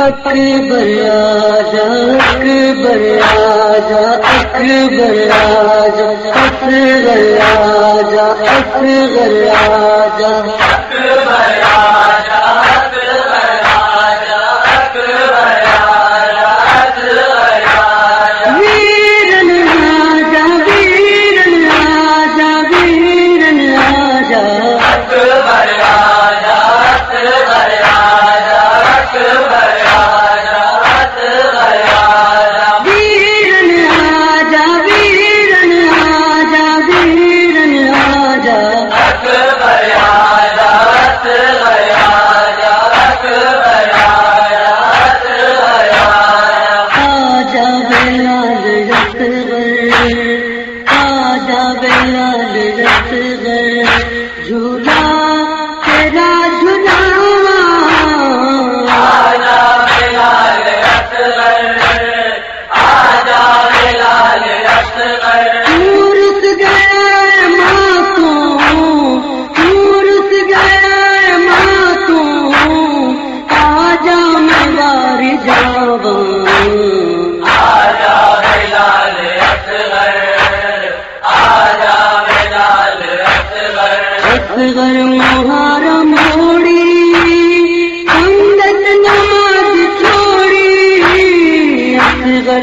اکبر آجا اکبر آجا اکبر آجا اکبر آجا اکبر آجا۔ رکھ گئے جھولا تیرا جھولا رک گئے ماں کو ماں کو آجا میں بار مہار موڑی سنگت نماز چھوڑی اگر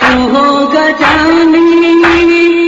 تو ہوگا جانی۔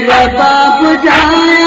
میرے باپ جان